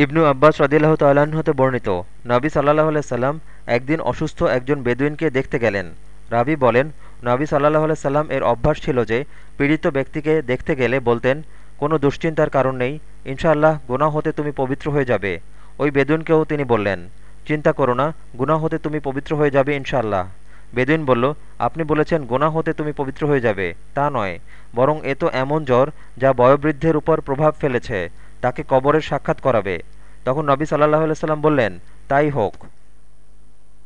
ইবনু আব্বাস রদিল্লাহ হতে বর্ণিত, নবী সাল্লাহ সাল্লাম একদিন অসুস্থ একজন বেদুইনকে দেখতে গেলেন। রাবি বলেন, নবী সাল্লাহ সাল্লাম এর অভ্যাস ছিল যে, পীড়িত ব্যক্তিকে দেখতে গেলে বলতেন, কোনো দুশ্চিন্তার কারণ নেই, ইনশাআল্লাহ গুনাহ হতে তুমি পবিত্র হয়ে যাবে। ওই বেদুইনকেও তিনি বললেন, চিন্তা করো না, গুনাহ হতে তুমি পবিত্র হয়ে যাবে ইনশাআল্লাহ। বেদুইন বলল, আপনি বলেছেন গোনা হতে তুমি পবিত্র হয়ে যাবে, তা নয়, বরং এ তো এমন জ্বর যা বয়োবৃদ্ধের উপর প্রভাব ফেলেছে। তাকে কবরের সাক্ষাৎ করাবে। তখন নবী সাল্লাহ সাল্লাম বললেন তাই হোক।